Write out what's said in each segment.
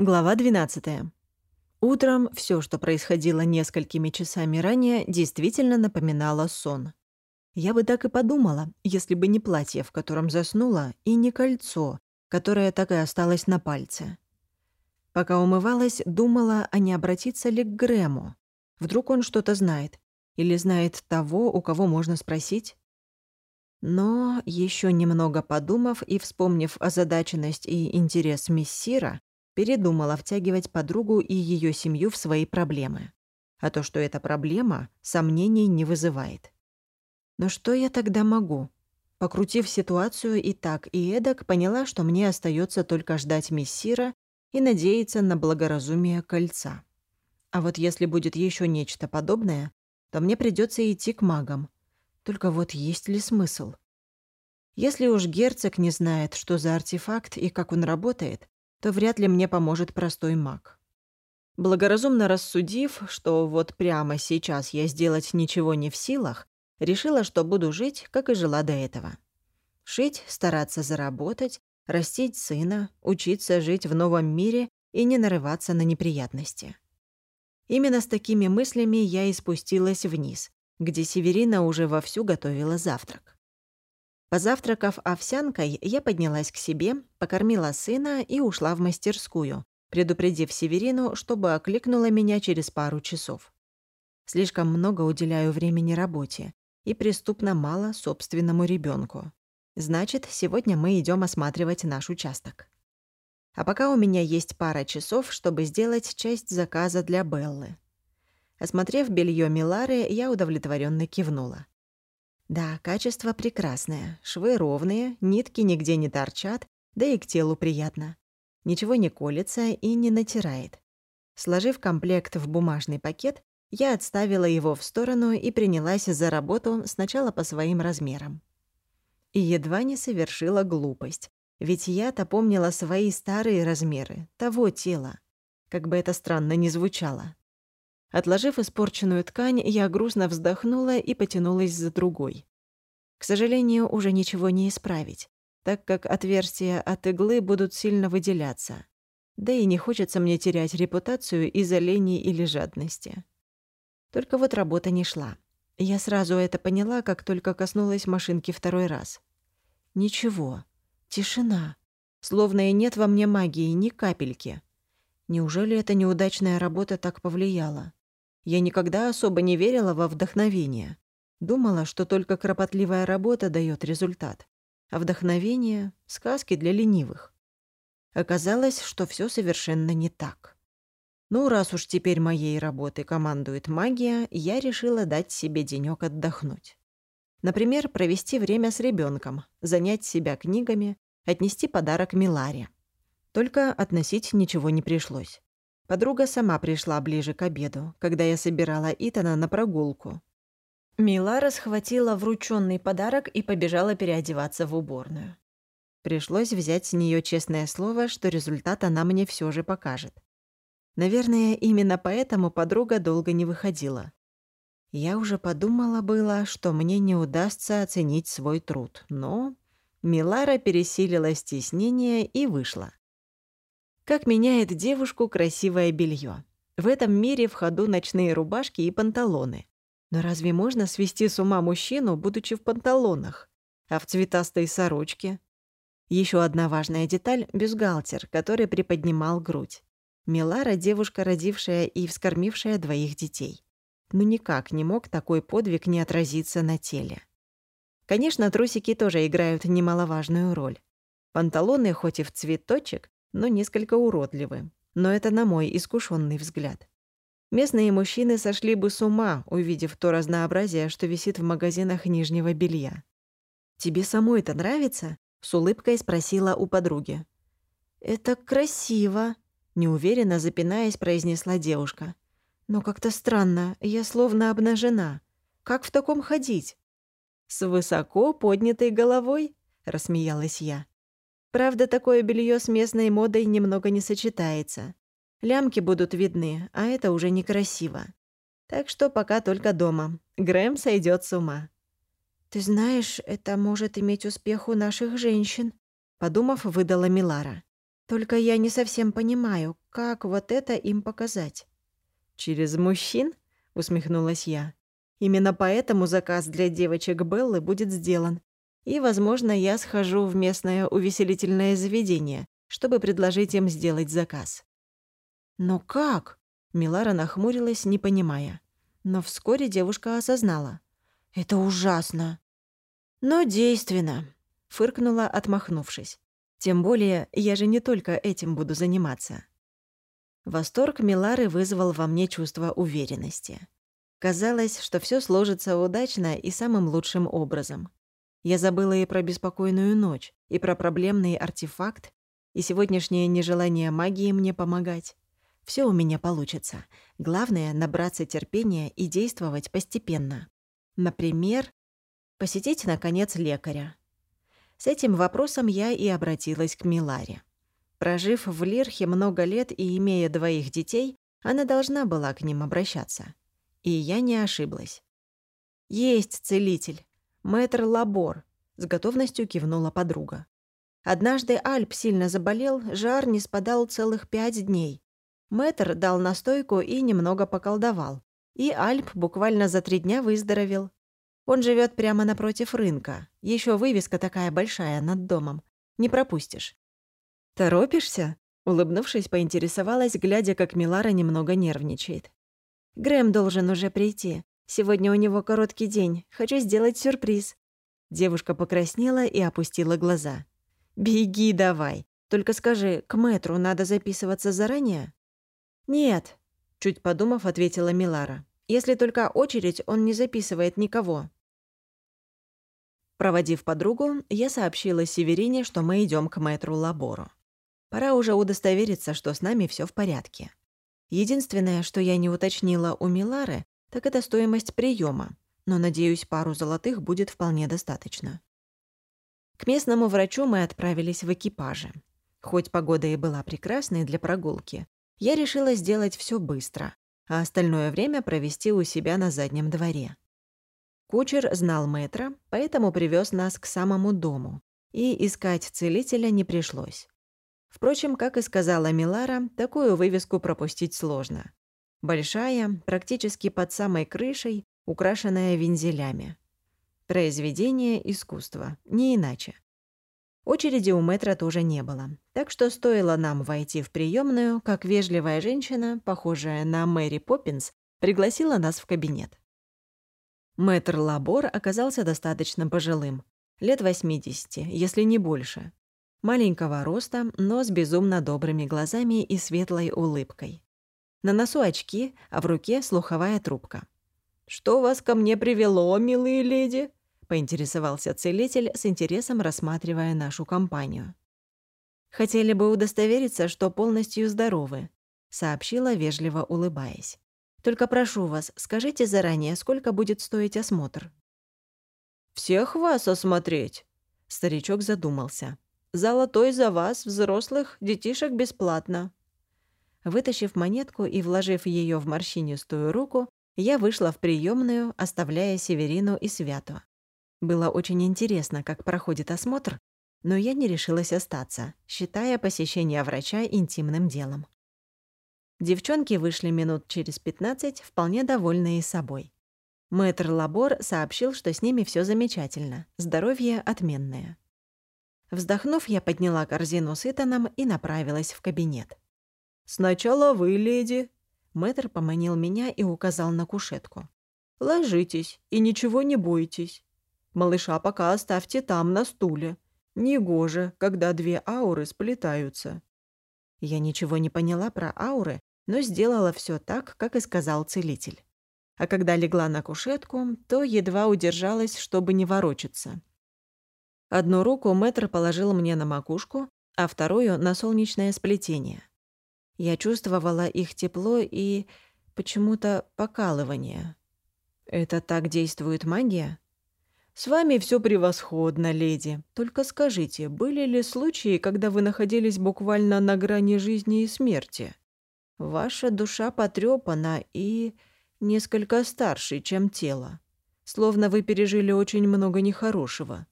Глава 12. Утром все, что происходило несколькими часами ранее, действительно напоминало сон. Я бы так и подумала, если бы не платье, в котором заснула, и не кольцо, которое так и осталось на пальце. Пока умывалась, думала, а не обратиться ли к Грэму. Вдруг он что-то знает. Или знает того, у кого можно спросить. Но, еще немного подумав и вспомнив озадаченность и интерес мессира, передумала втягивать подругу и ее семью в свои проблемы. А то, что это проблема, сомнений не вызывает. Но что я тогда могу? Покрутив ситуацию и так, и эдак, поняла, что мне остается только ждать мессира и надеяться на благоразумие кольца. А вот если будет еще нечто подобное, то мне придется идти к магам. Только вот есть ли смысл? Если уж герцог не знает, что за артефакт и как он работает, то вряд ли мне поможет простой маг. Благоразумно рассудив, что вот прямо сейчас я сделать ничего не в силах, решила, что буду жить, как и жила до этого. Шить, стараться заработать, растить сына, учиться жить в новом мире и не нарываться на неприятности. Именно с такими мыслями я и спустилась вниз, где Северина уже вовсю готовила завтрак. Позавтракав овсянкой, я поднялась к себе, покормила сына и ушла в мастерскую, предупредив Северину, чтобы окликнула меня через пару часов. Слишком много уделяю времени работе и преступно мало собственному ребенку. Значит, сегодня мы идем осматривать наш участок. А пока у меня есть пара часов, чтобы сделать часть заказа для Беллы. Осмотрев белье Милары, я удовлетворенно кивнула. Да, качество прекрасное. Швы ровные, нитки нигде не торчат, да и к телу приятно. Ничего не колется и не натирает. Сложив комплект в бумажный пакет, я отставила его в сторону и принялась за работу сначала по своим размерам. И едва не совершила глупость, ведь я-то помнила свои старые размеры, того тела. Как бы это странно ни звучало. Отложив испорченную ткань, я грустно вздохнула и потянулась за другой. К сожалению, уже ничего не исправить, так как отверстия от иглы будут сильно выделяться. Да и не хочется мне терять репутацию из-за лени или жадности. Только вот работа не шла. Я сразу это поняла, как только коснулась машинки второй раз. Ничего. Тишина. Словно и нет во мне магии ни капельки. Неужели эта неудачная работа так повлияла? Я никогда особо не верила во вдохновение. Думала, что только кропотливая работа дает результат, а вдохновение — сказки для ленивых. Оказалось, что все совершенно не так. Ну, раз уж теперь моей работой командует магия, я решила дать себе денёк отдохнуть. Например, провести время с ребенком, занять себя книгами, отнести подарок Миларе. Только относить ничего не пришлось. Подруга сама пришла ближе к обеду, когда я собирала Итана на прогулку. Милара схватила врученный подарок и побежала переодеваться в уборную. Пришлось взять с нее честное слово, что результат она мне все же покажет. Наверное, именно поэтому подруга долго не выходила. Я уже подумала было, что мне не удастся оценить свой труд, но Милара пересилила стеснение и вышла. Как меняет девушку красивое белье. В этом мире в ходу ночные рубашки и панталоны. Но разве можно свести с ума мужчину, будучи в панталонах, а в цветастой сорочке? Еще одна важная деталь — бюстгальтер, который приподнимал грудь. Милара — девушка, родившая и вскормившая двоих детей. Но никак не мог такой подвиг не отразиться на теле. Конечно, трусики тоже играют немаловажную роль. Панталоны хоть и в цветочек, но несколько уродливы. Но это на мой искушенный взгляд. Местные мужчины сошли бы с ума, увидев то разнообразие, что висит в магазинах нижнего белья. «Тебе самой это нравится?» — с улыбкой спросила у подруги. «Это красиво», — неуверенно запинаясь, произнесла девушка. «Но как-то странно, я словно обнажена. Как в таком ходить?» «С высоко поднятой головой?» — рассмеялась я. Правда, такое белье с местной модой немного не сочетается. Лямки будут видны, а это уже некрасиво. Так что пока только дома. Грэм сойдет с ума. «Ты знаешь, это может иметь успех у наших женщин», — подумав, выдала Милара. Только я не совсем понимаю, как вот это им показать. «Через мужчин?» — усмехнулась я. «Именно поэтому заказ для девочек Беллы будет сделан. И, возможно, я схожу в местное увеселительное заведение, чтобы предложить им сделать заказ». «Но как?» — Милара нахмурилась, не понимая. Но вскоре девушка осознала. «Это ужасно!» «Но действенно!» — фыркнула, отмахнувшись. «Тем более, я же не только этим буду заниматься». Восторг Милары вызвал во мне чувство уверенности. Казалось, что все сложится удачно и самым лучшим образом. Я забыла и про беспокойную ночь, и про проблемный артефакт, и сегодняшнее нежелание магии мне помогать. Все у меня получится. Главное — набраться терпения и действовать постепенно. Например, посетить, наконец, лекаря. С этим вопросом я и обратилась к Миларе. Прожив в Лирхе много лет и имея двоих детей, она должна была к ним обращаться. И я не ошиблась. «Есть целитель. Мэтр Лабор», — с готовностью кивнула подруга. Однажды Альп сильно заболел, жар не спадал целых пять дней. Мэтр дал настойку и немного поколдовал. И Альп буквально за три дня выздоровел. Он живет прямо напротив рынка. Еще вывеска такая большая над домом. Не пропустишь. «Торопишься?» — улыбнувшись, поинтересовалась, глядя, как Милара немного нервничает. «Грэм должен уже прийти. Сегодня у него короткий день. Хочу сделать сюрприз». Девушка покраснела и опустила глаза. «Беги давай. Только скажи, к мэтру надо записываться заранее?» «Нет», — чуть подумав, ответила Милара. «Если только очередь, он не записывает никого». Проводив подругу, я сообщила Северине, что мы идем к мэтру Лабору. Пора уже удостовериться, что с нами все в порядке. Единственное, что я не уточнила у Милары, так это стоимость приема, но, надеюсь, пару золотых будет вполне достаточно. К местному врачу мы отправились в экипаже. Хоть погода и была прекрасной для прогулки, я решила сделать все быстро, а остальное время провести у себя на заднем дворе. Кучер знал мэтра, поэтому привез нас к самому дому, и искать целителя не пришлось. Впрочем, как и сказала Милара, такую вывеску пропустить сложно. Большая, практически под самой крышей, украшенная вензелями. Произведение искусства, не иначе. Очереди у метра тоже не было, так что стоило нам войти в приемную, как вежливая женщина, похожая на Мэри Поппинс, пригласила нас в кабинет. Мэтр Лабор оказался достаточно пожилым, лет 80, если не больше, Маленького роста, но с безумно добрыми глазами и светлой улыбкой. На носу очки, а в руке слуховая трубка. «Что вас ко мне привело, милые леди?» — поинтересовался целитель с интересом, рассматривая нашу компанию. «Хотели бы удостовериться, что полностью здоровы», — сообщила, вежливо улыбаясь. «Только прошу вас, скажите заранее, сколько будет стоить осмотр». «Всех вас осмотреть?» Старичок задумался. Золотой за вас, взрослых, детишек бесплатно». Вытащив монетку и вложив ее в морщинистую руку, я вышла в приемную, оставляя Северину и Свято. Было очень интересно, как проходит осмотр, но я не решилась остаться, считая посещение врача интимным делом. Девчонки вышли минут через пятнадцать, вполне довольные собой. Мэтр Лабор сообщил, что с ними все замечательно, здоровье отменное. Вздохнув, я подняла корзину с Итаном и направилась в кабинет. «Сначала вы, леди». Мэтр поманил меня и указал на кушетку. «Ложитесь и ничего не бойтесь. Малыша пока оставьте там, на стуле. Негоже, когда две ауры сплетаются». Я ничего не поняла про ауры, но сделала все так, как и сказал целитель. А когда легла на кушетку, то едва удержалась, чтобы не ворочаться. Одну руку мэтр положил мне на макушку, а вторую — на солнечное сплетение. Я чувствовала их тепло и почему-то покалывание. Это так действует магия? «С вами все превосходно, леди. Только скажите, были ли случаи, когда вы находились буквально на грани жизни и смерти? Ваша душа потрепана и несколько старше, чем тело. Словно вы пережили очень много нехорошего.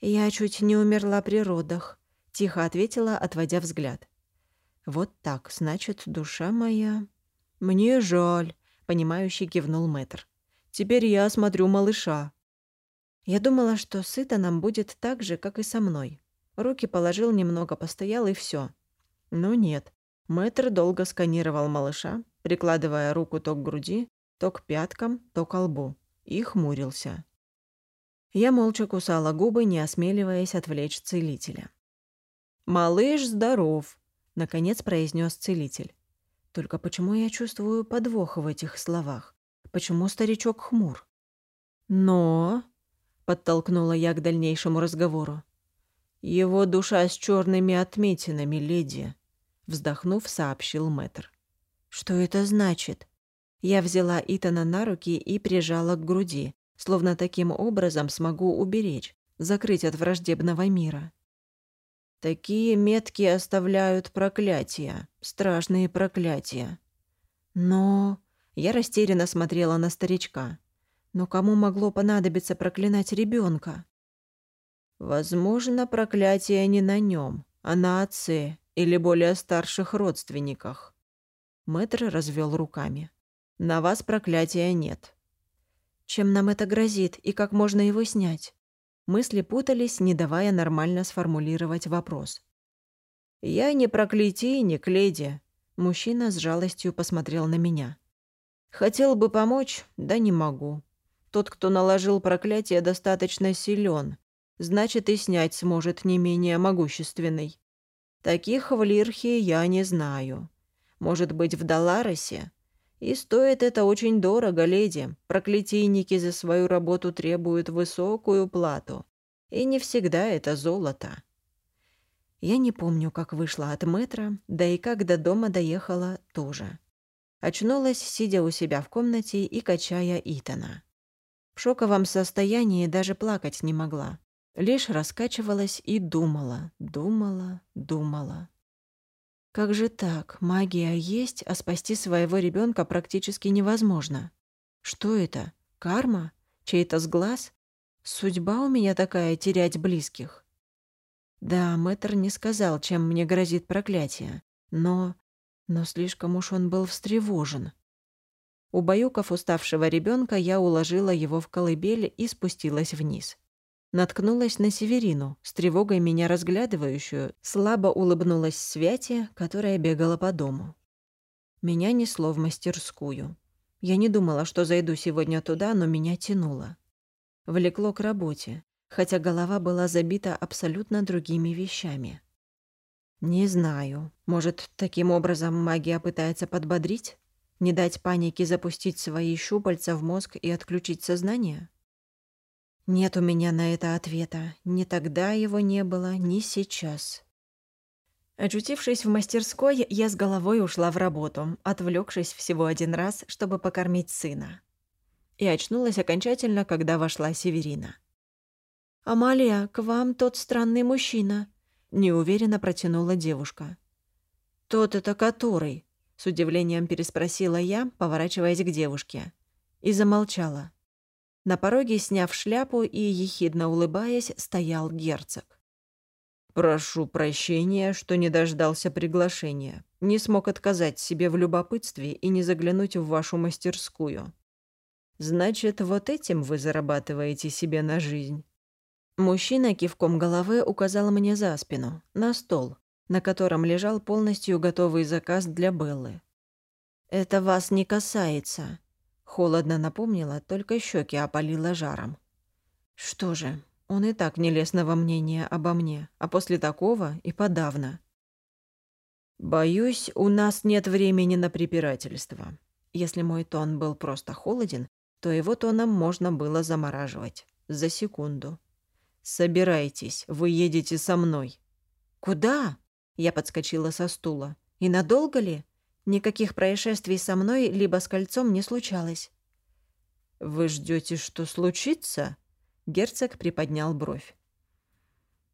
«Я чуть не умерла при родах», — Тихо ответила, отводя взгляд. «Вот так, значит, душа моя...» «Мне жаль», — понимающий кивнул мэтр. «Теперь я смотрю малыша». Я думала, что сыто нам будет так же, как и со мной. Руки положил немного, постоял и все. Но нет. Мэтр долго сканировал малыша, прикладывая руку то к груди, то к пяткам, то к лбу, и хмурился. Я молча кусала губы, не осмеливаясь отвлечь целителя. «Малыш здоров», — наконец произнес целитель. Только почему я чувствую подвох в этих словах? Почему старичок хмур? «Но...» — подтолкнула я к дальнейшему разговору. «Его душа с черными отметинами, леди», — вздохнув, сообщил мэтр. «Что это значит?» Я взяла Итана на руки и прижала к груди, словно таким образом смогу уберечь, закрыть от враждебного мира. Такие метки оставляют проклятия, страшные проклятия. Но... Я растерянно смотрела на старичка. Но кому могло понадобиться проклинать ребенка? Возможно, проклятие не на нем, а на отце или более старших родственниках. Мэтр развел руками. На вас проклятия нет. Чем нам это грозит и как можно его снять? Мысли путались, не давая нормально сформулировать вопрос. «Я не проклятийник, леди», — мужчина с жалостью посмотрел на меня. «Хотел бы помочь, да не могу. Тот, кто наложил проклятие, достаточно силен, значит, и снять сможет не менее могущественный. Таких в Лирхе я не знаю. Может быть, в Даларосе? И стоит это очень дорого, леди. Проклятийники за свою работу требуют высокую плату. И не всегда это золото. Я не помню, как вышла от метра, да и как до дома доехала тоже. Очнулась, сидя у себя в комнате и качая Итана. В шоковом состоянии даже плакать не могла. Лишь раскачивалась и думала, думала, думала. Как же так? Магия есть, а спасти своего ребенка практически невозможно. Что это? Карма? Чей-то сглаз? Судьба у меня такая терять близких. Да, мэтр не сказал, чем мне грозит проклятие, но... Но слишком уж он был встревожен. Убаюкав уставшего ребенка, я уложила его в колыбель и спустилась вниз наткнулась на Северину, с тревогой меня разглядывающую, слабо улыбнулась Святе, которая бегала по дому. Меня несло в мастерскую. Я не думала, что зайду сегодня туда, но меня тянуло. Влекло к работе, хотя голова была забита абсолютно другими вещами. Не знаю, может, таким образом магия пытается подбодрить? Не дать панике запустить свои щупальца в мозг и отключить сознание? Нет у меня на это ответа. Ни тогда его не было, ни сейчас. Очутившись в мастерской, я с головой ушла в работу, отвлекшись всего один раз, чтобы покормить сына. И очнулась окончательно, когда вошла Северина. «Амалия, к вам тот странный мужчина», — неуверенно протянула девушка. «Тот это который?» — с удивлением переспросила я, поворачиваясь к девушке. И замолчала. На пороге, сняв шляпу и ехидно улыбаясь, стоял герцог. «Прошу прощения, что не дождался приглашения. Не смог отказать себе в любопытстве и не заглянуть в вашу мастерскую. Значит, вот этим вы зарабатываете себе на жизнь». Мужчина кивком головы указал мне за спину, на стол, на котором лежал полностью готовый заказ для Беллы. «Это вас не касается», Холодно напомнила, только щеки опалила жаром. Что же, он и так нелестного мнения обо мне, а после такого и подавно. Боюсь, у нас нет времени на препирательство. Если мой тон был просто холоден, то его тоном можно было замораживать. За секунду. «Собирайтесь, вы едете со мной». «Куда?» Я подскочила со стула. «И надолго ли?» Никаких происшествий со мной либо с кольцом не случалось. «Вы ждете, что случится?» Герцог приподнял бровь.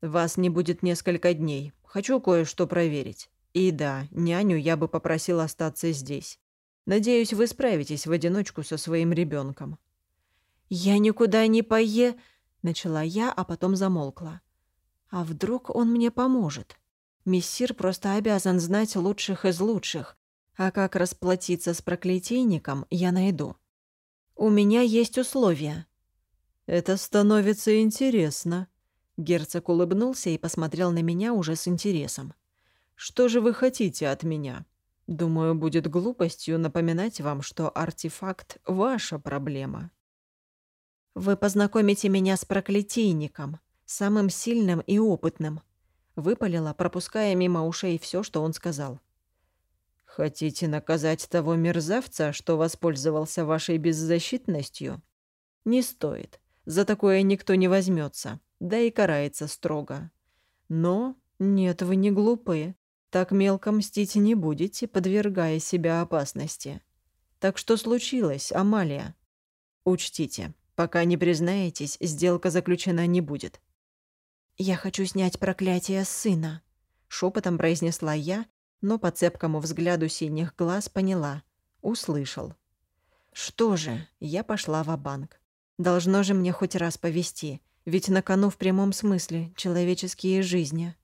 «Вас не будет несколько дней. Хочу кое-что проверить. И да, няню я бы попросил остаться здесь. Надеюсь, вы справитесь в одиночку со своим ребенком. «Я никуда не пое...» — начала я, а потом замолкла. А вдруг он мне поможет? Мессир просто обязан знать лучших из лучших, а как расплатиться с проклятийником, я найду. У меня есть условия. Это становится интересно. Герцог улыбнулся и посмотрел на меня уже с интересом. Что же вы хотите от меня? Думаю, будет глупостью напоминать вам, что артефакт — ваша проблема. Вы познакомите меня с проклятийником, самым сильным и опытным. Выпалила, пропуская мимо ушей все, что он сказал. Хотите наказать того мерзавца, что воспользовался вашей беззащитностью? Не стоит. За такое никто не возьмется, да и карается строго. Но нет, вы не глупые. Так мелко мстить не будете, подвергая себя опасности. Так что случилось, Амалия? Учтите, пока не признаетесь, сделка заключена не будет. «Я хочу снять проклятие с сына», — шепотом произнесла я, но по цепкому взгляду синих глаз поняла. Услышал. «Что же?» — я пошла в банк Должно же мне хоть раз повести, ведь на кону в прямом смысле человеческие жизни.